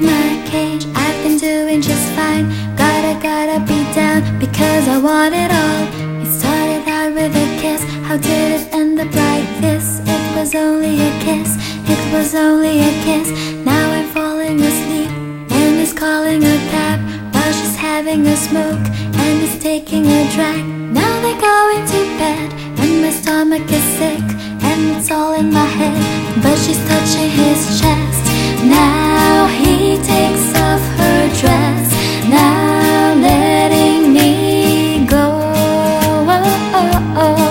my cage, I've been doing just fine. Gotta, gotta be down because I want it all. It started out with a kiss. How did it end up like this? It was only a kiss. It was only a kiss. Now I'm falling asleep and he's calling a cab while she's having a smoke and he's taking a drag. Now they're going to bed and my stomach is sick and it's all in my head. But she's touching his chest. Oh, oh,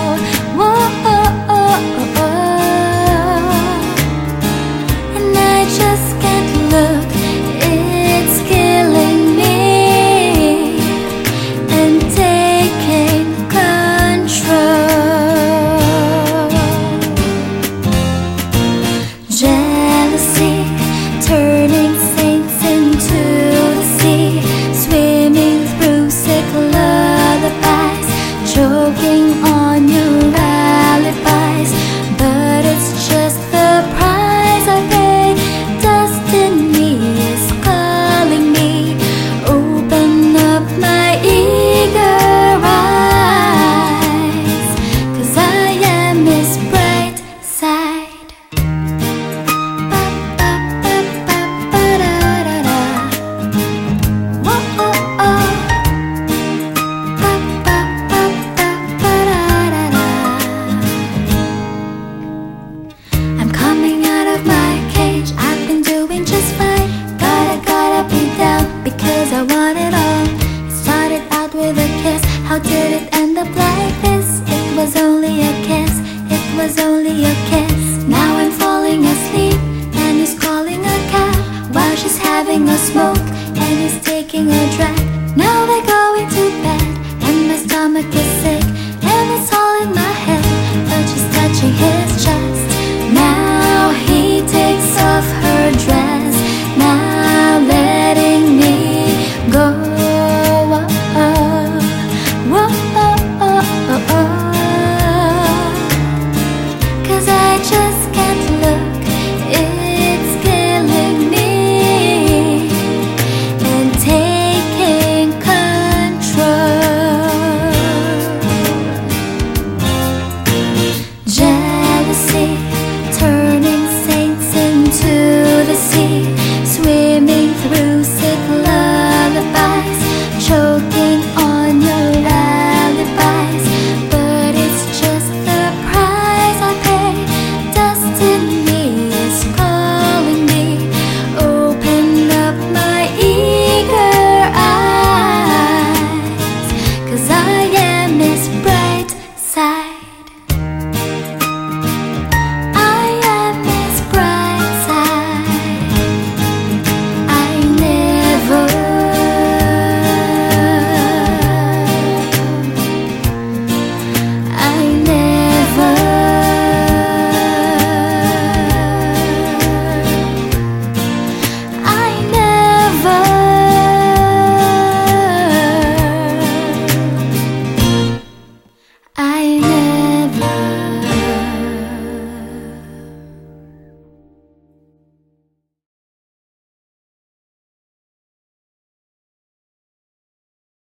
was only a kiss. Now I'm falling asleep, and he's calling a cab while she's having a smoke, and he's taking a drag. Now they're going to bed, and my stomach is sick, and it's all in my head. But she's touching his chest.